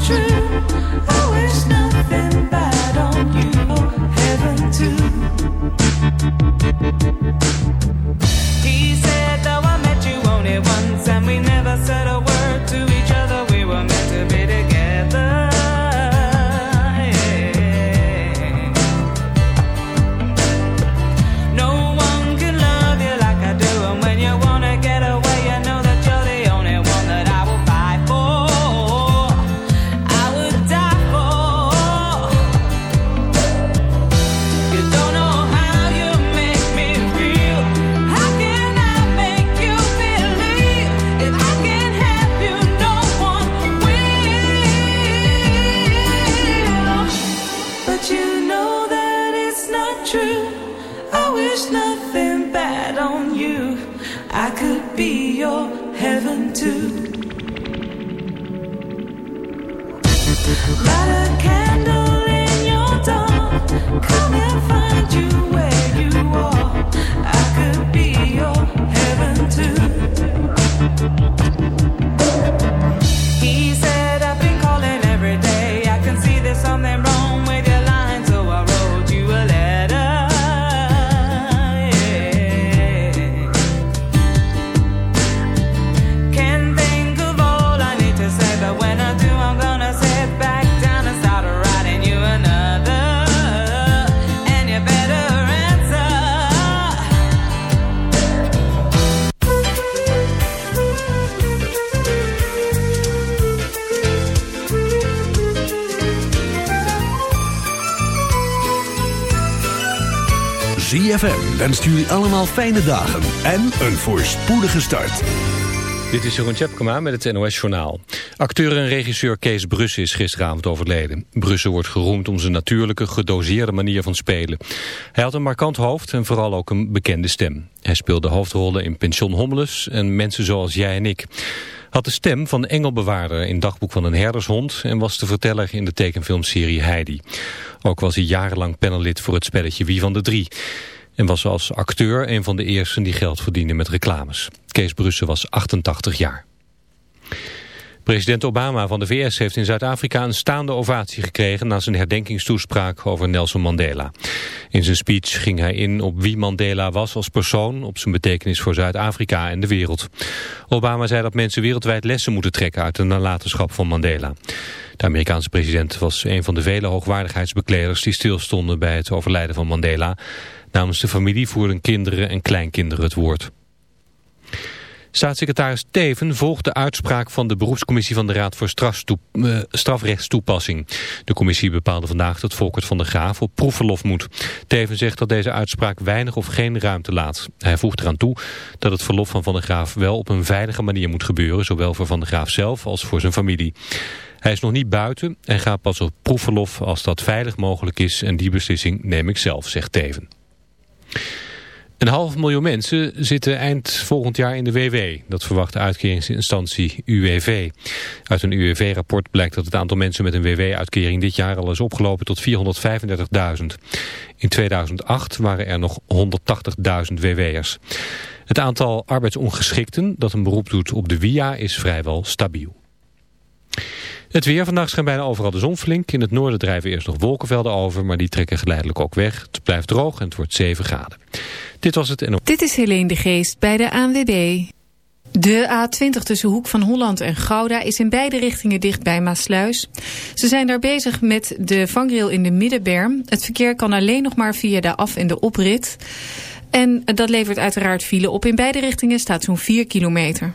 true. Wenst jullie allemaal fijne dagen en een voorspoedige start. Dit is Jeroen Tjepkema met het NOS Journaal. Acteur en regisseur Kees Brusse is gisteravond overleden. Brusse wordt geroemd om zijn natuurlijke, gedoseerde manier van spelen. Hij had een markant hoofd en vooral ook een bekende stem. Hij speelde hoofdrollen in Pension Hommelus en Mensen zoals jij en ik. Had de stem van engelbewaarder in Dagboek van een herdershond... en was de verteller in de tekenfilmserie Heidi. Ook was hij jarenlang panellid voor het spelletje Wie van de Drie en was als acteur een van de eersten die geld verdiende met reclames. Kees Brusse was 88 jaar. President Obama van de VS heeft in Zuid-Afrika een staande ovatie gekregen na zijn herdenkingstoespraak over Nelson Mandela. In zijn speech ging hij in op wie Mandela was als persoon, op zijn betekenis voor Zuid-Afrika en de wereld. Obama zei dat mensen wereldwijd lessen moeten trekken uit de nalatenschap van Mandela. De Amerikaanse president was een van de vele hoogwaardigheidsbekleders die stilstonden bij het overlijden van Mandela. Namens de familie voerden kinderen en kleinkinderen het woord. Staatssecretaris Teven volgt de uitspraak van de beroepscommissie van de Raad voor uh, Strafrechtstoepassing. De commissie bepaalde vandaag dat Volkert van der Graaf op proefverlof moet. Teven zegt dat deze uitspraak weinig of geen ruimte laat. Hij voegt eraan toe dat het verlof van Van der Graaf wel op een veilige manier moet gebeuren, zowel voor Van der Graaf zelf als voor zijn familie. Hij is nog niet buiten en gaat pas op proefverlof als dat veilig mogelijk is en die beslissing neem ik zelf, zegt Teven. Een half miljoen mensen zitten eind volgend jaar in de WW. Dat verwacht de uitkeringsinstantie UWV. Uit een UWV-rapport blijkt dat het aantal mensen met een WW-uitkering dit jaar al is opgelopen tot 435.000. In 2008 waren er nog 180.000 WW'ers. Het aantal arbeidsongeschikten dat een beroep doet op de WIA is vrijwel stabiel. Het weer vandaag schijnt bijna overal de zon flink. In het noorden drijven eerst nog wolkenvelden over, maar die trekken geleidelijk ook weg. Het blijft droog en het wordt 7 graden. Dit was het en... Dit is Helene de Geest bij de ANWB. De A20 tussen Hoek van Holland en Gouda is in beide richtingen dicht bij Maasluis. Ze zijn daar bezig met de vangrail in de middenberm. Het verkeer kan alleen nog maar via de af- en de oprit. En dat levert uiteraard file op. In beide richtingen staat zo'n 4 kilometer.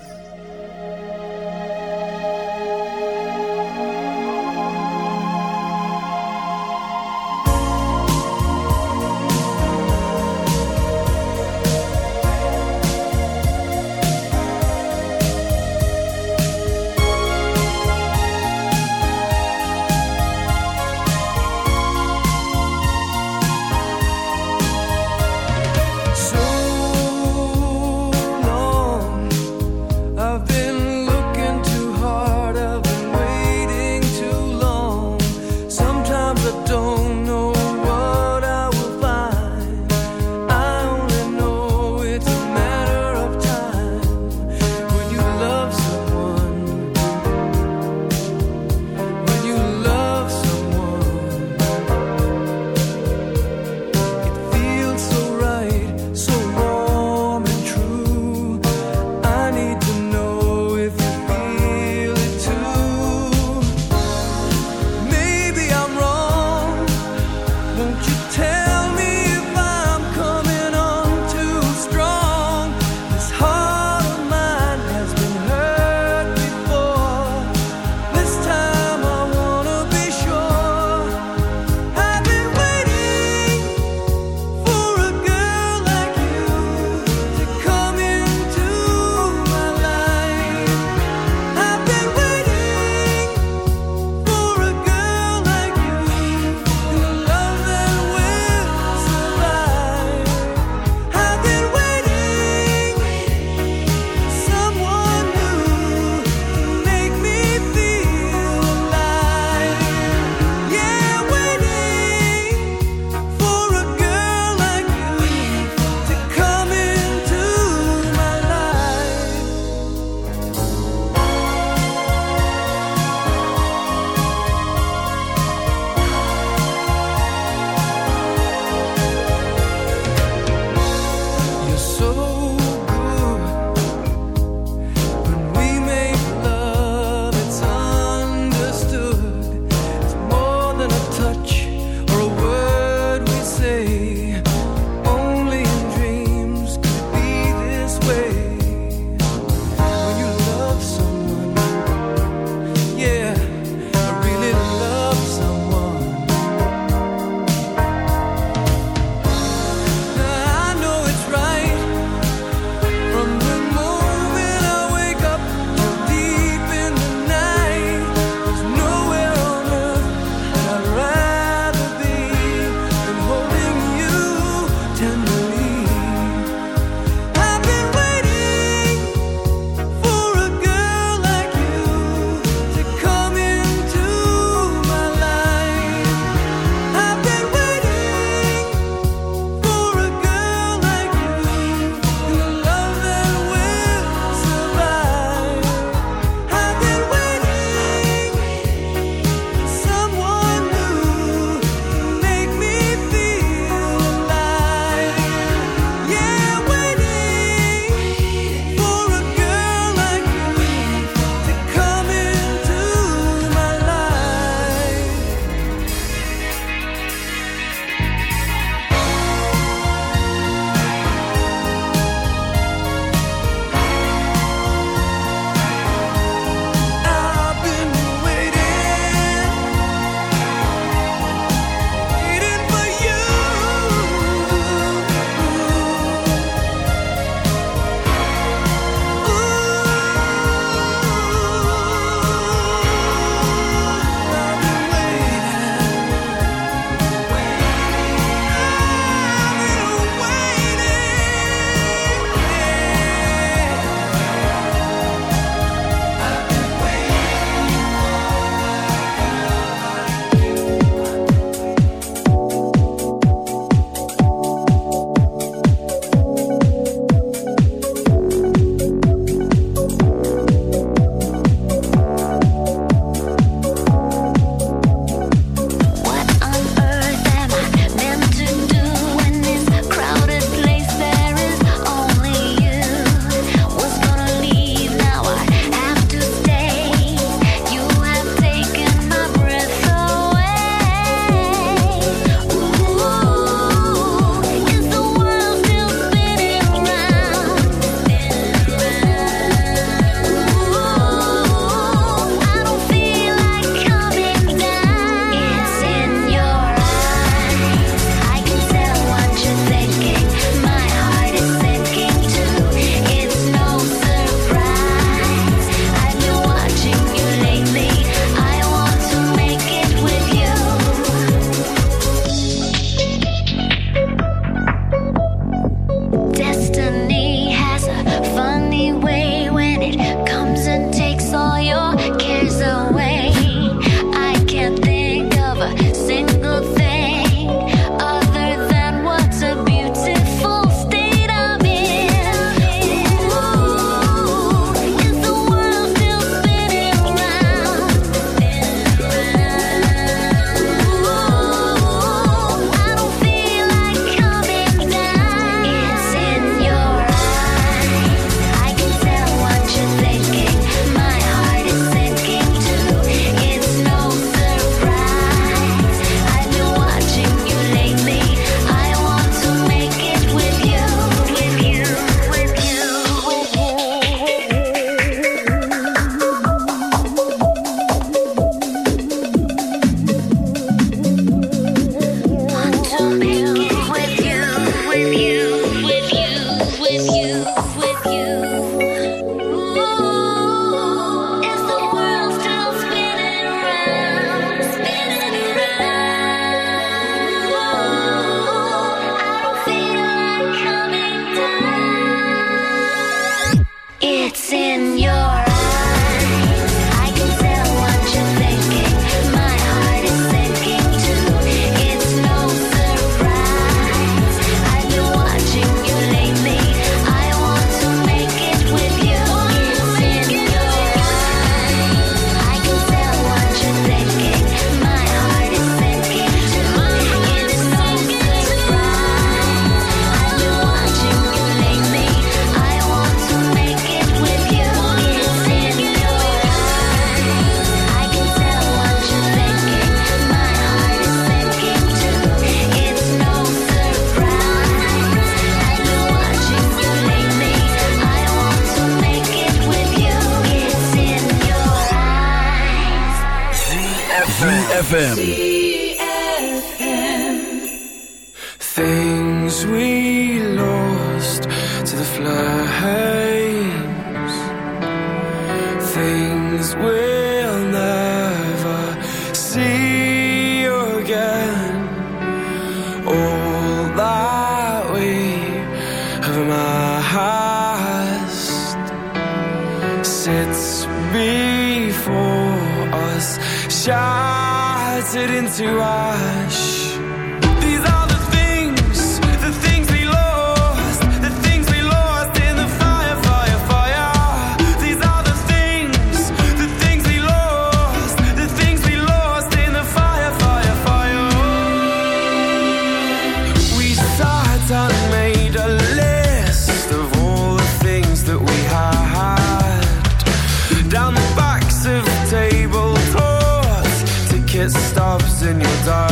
In your diaries.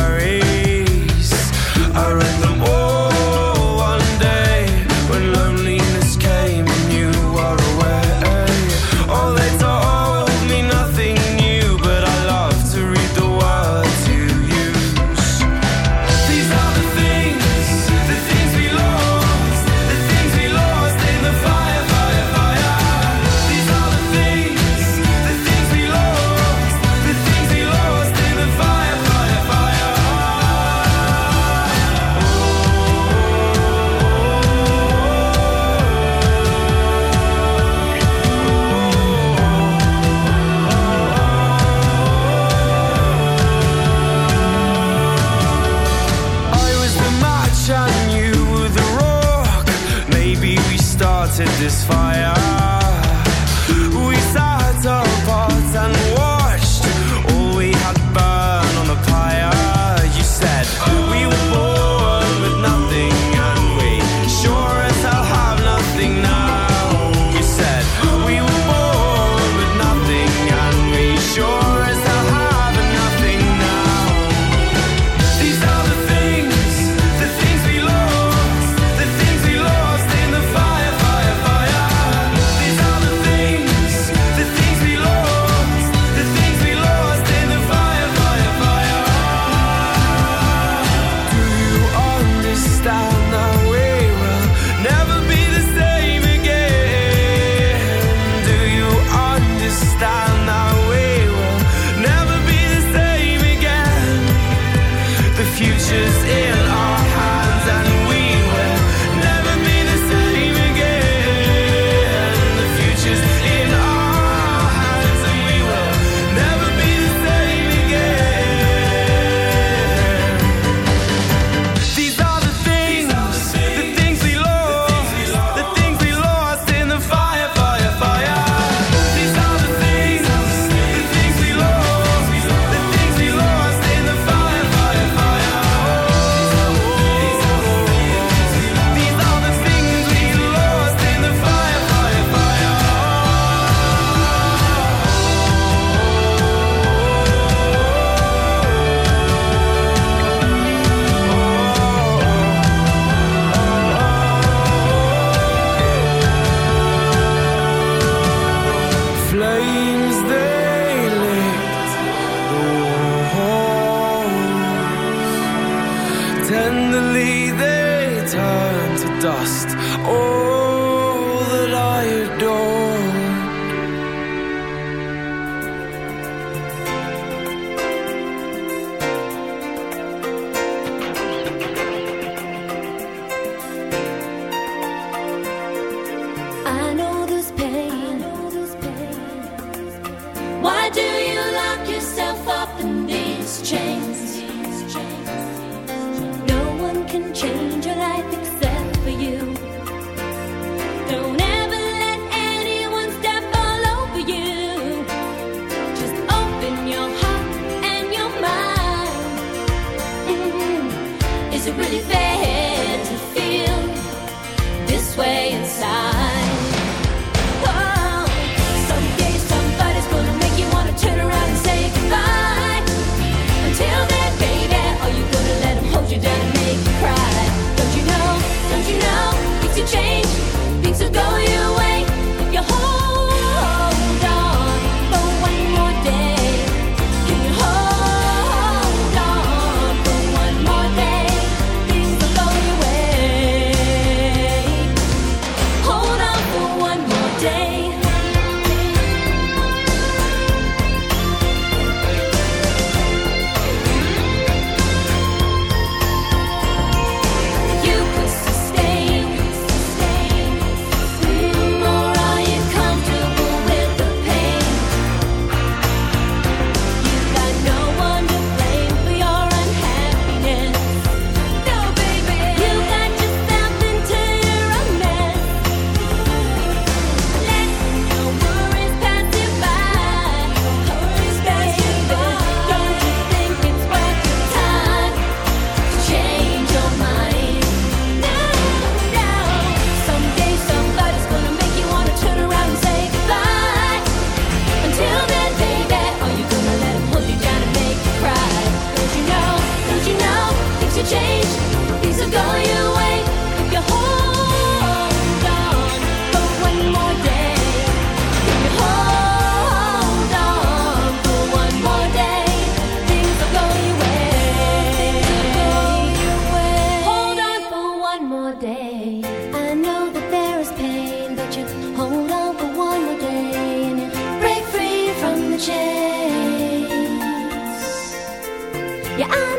Yeah,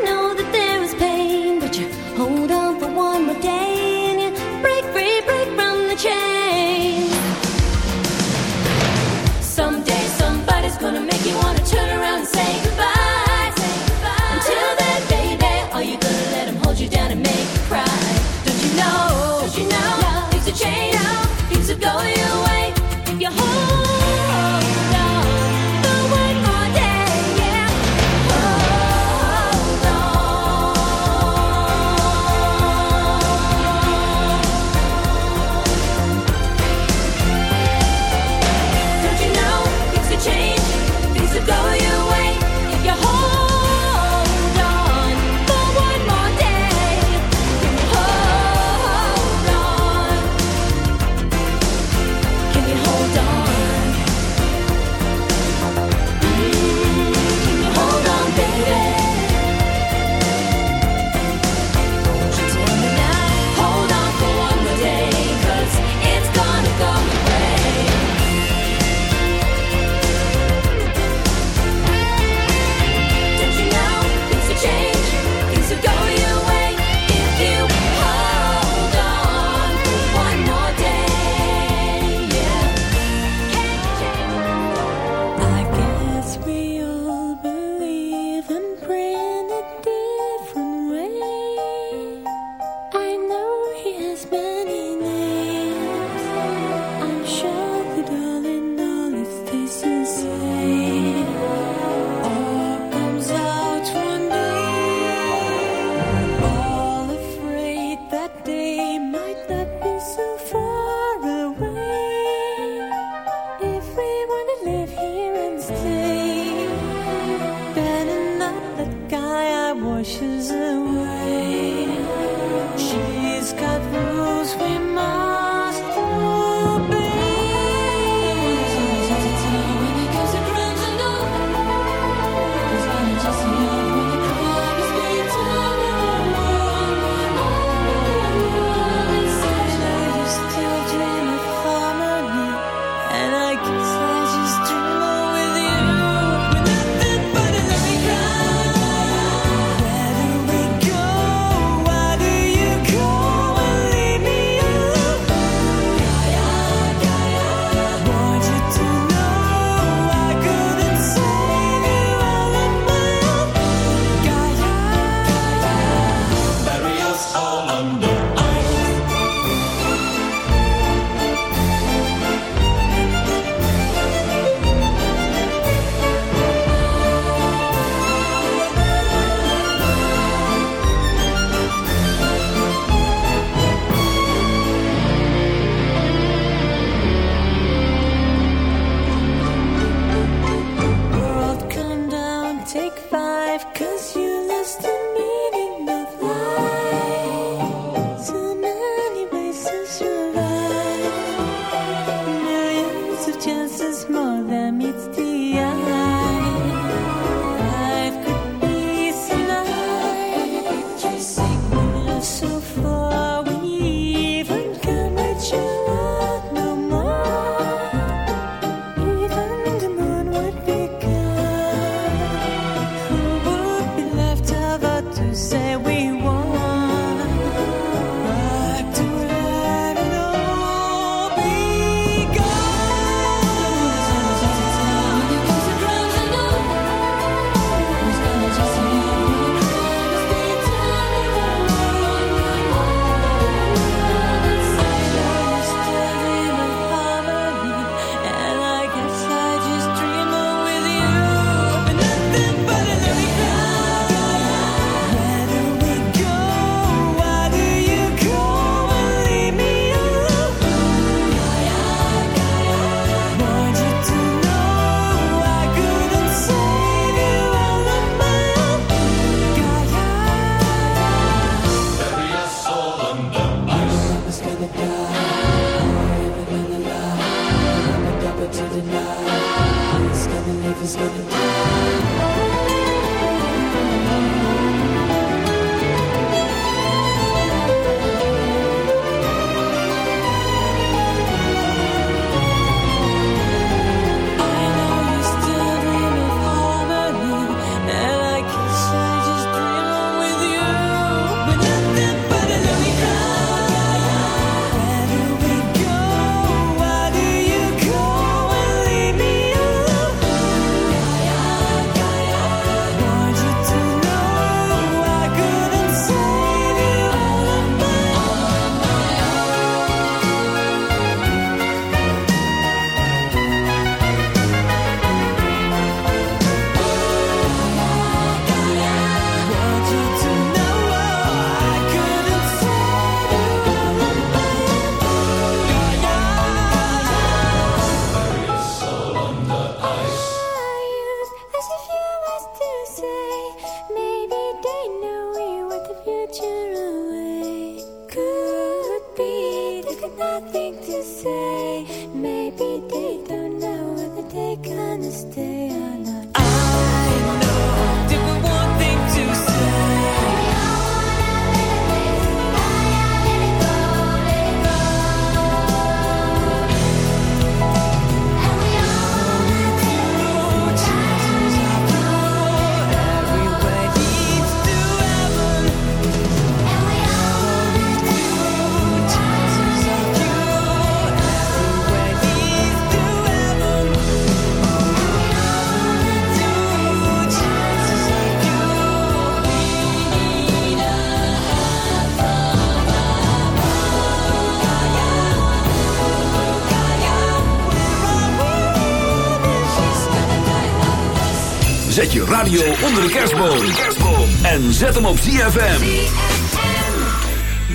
radio onder de kerstboom. En zet hem op ZFM.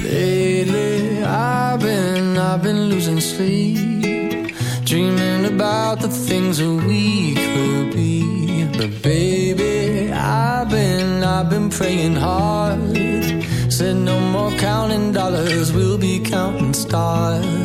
Lately, I've been, I've been losing sleep, dreaming about the things that we could be. But baby, I've been, I've been praying hard. Said no more counting dollars, we'll be counting stars.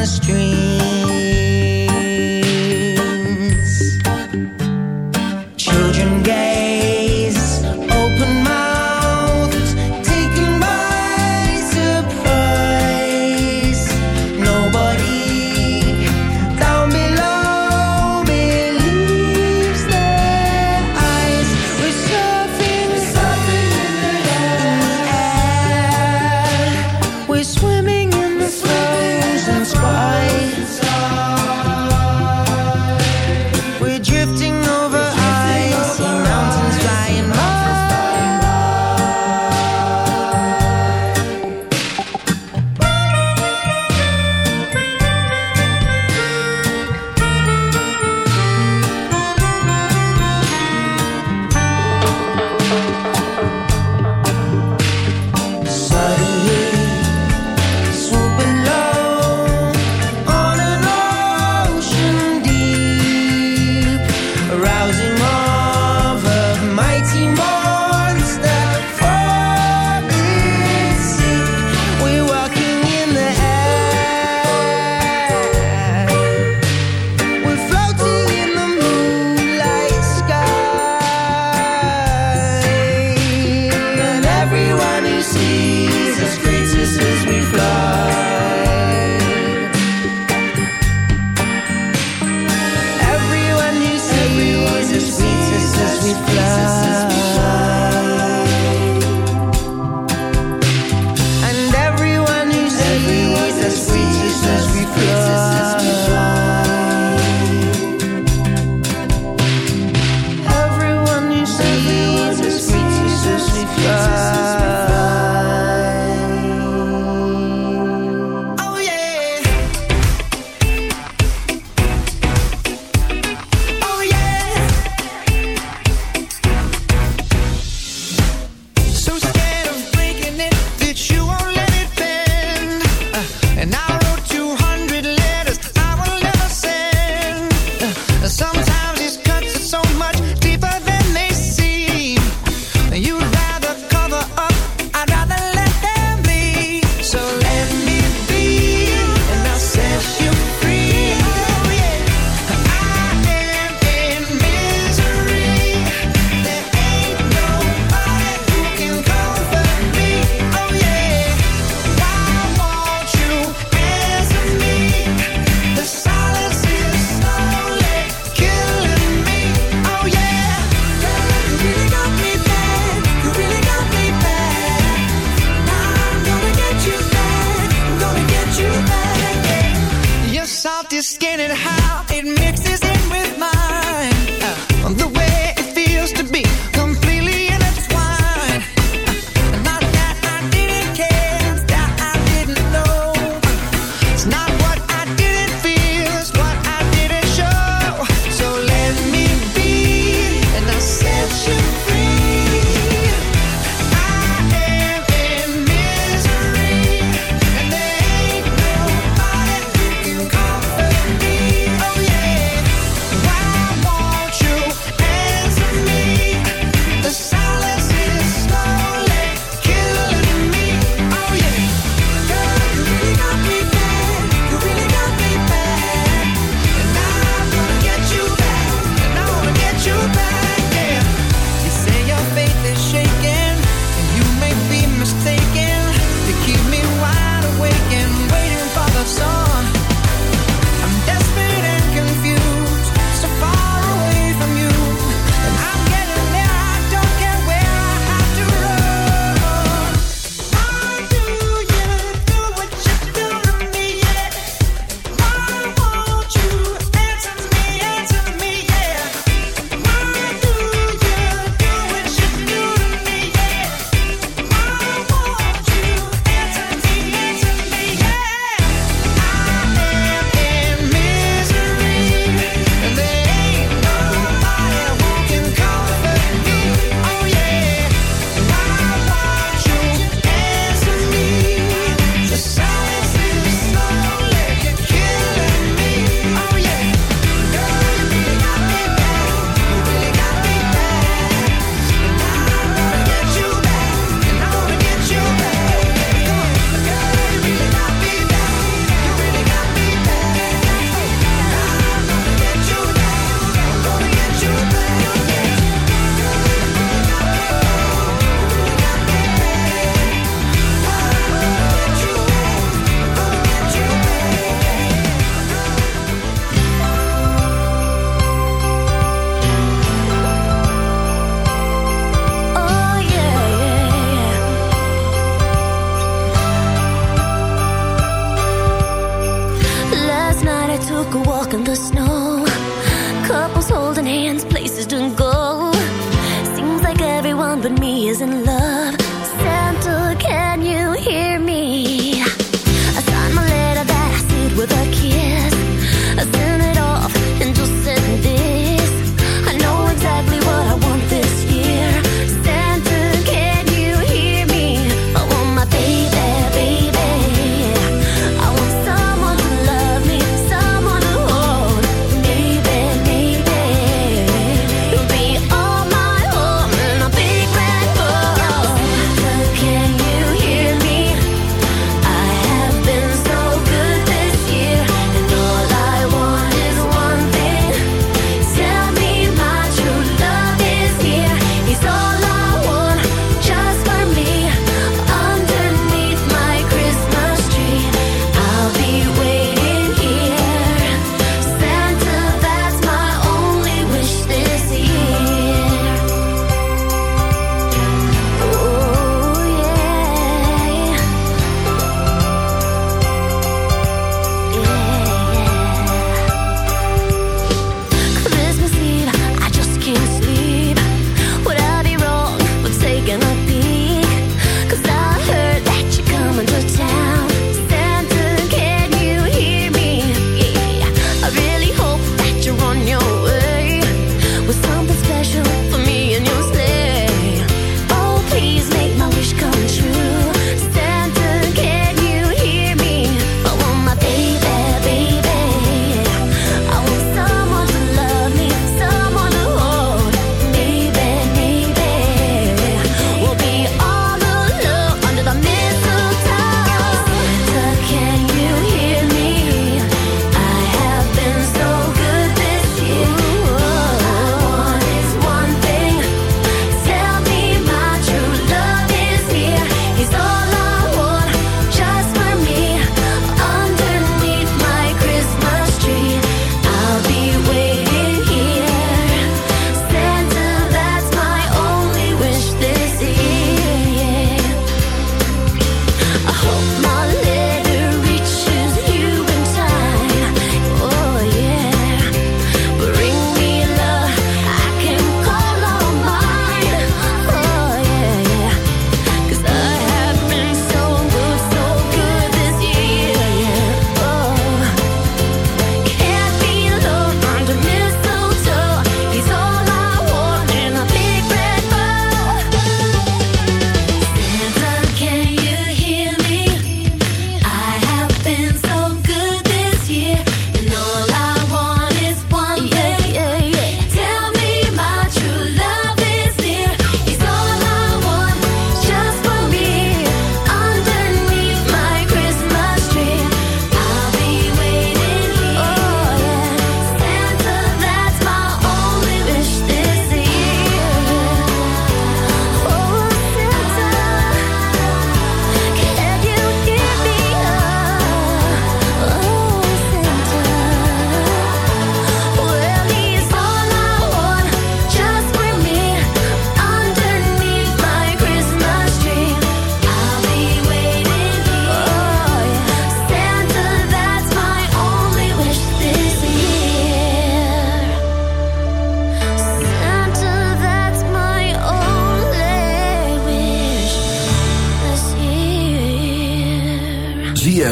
the stream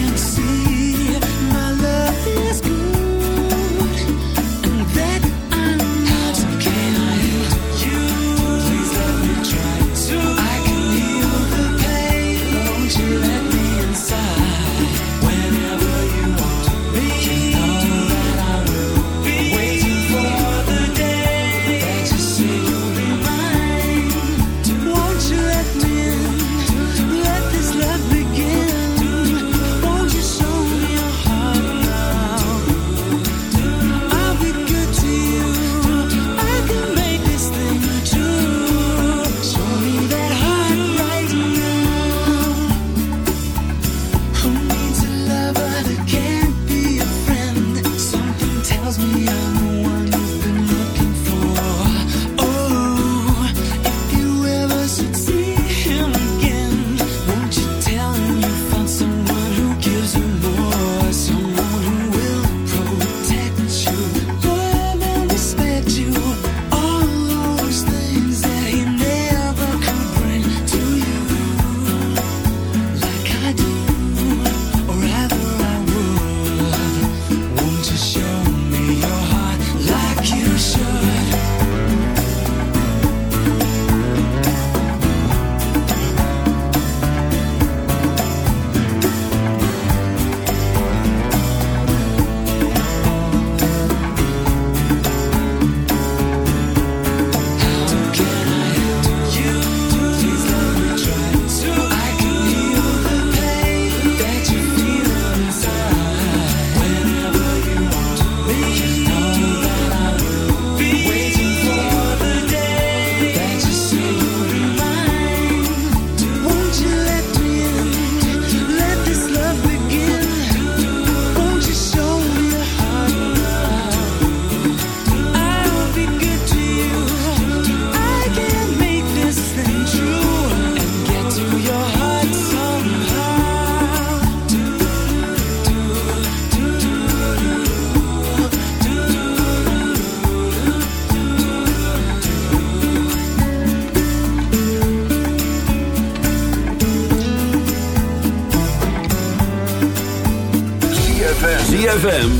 can't see.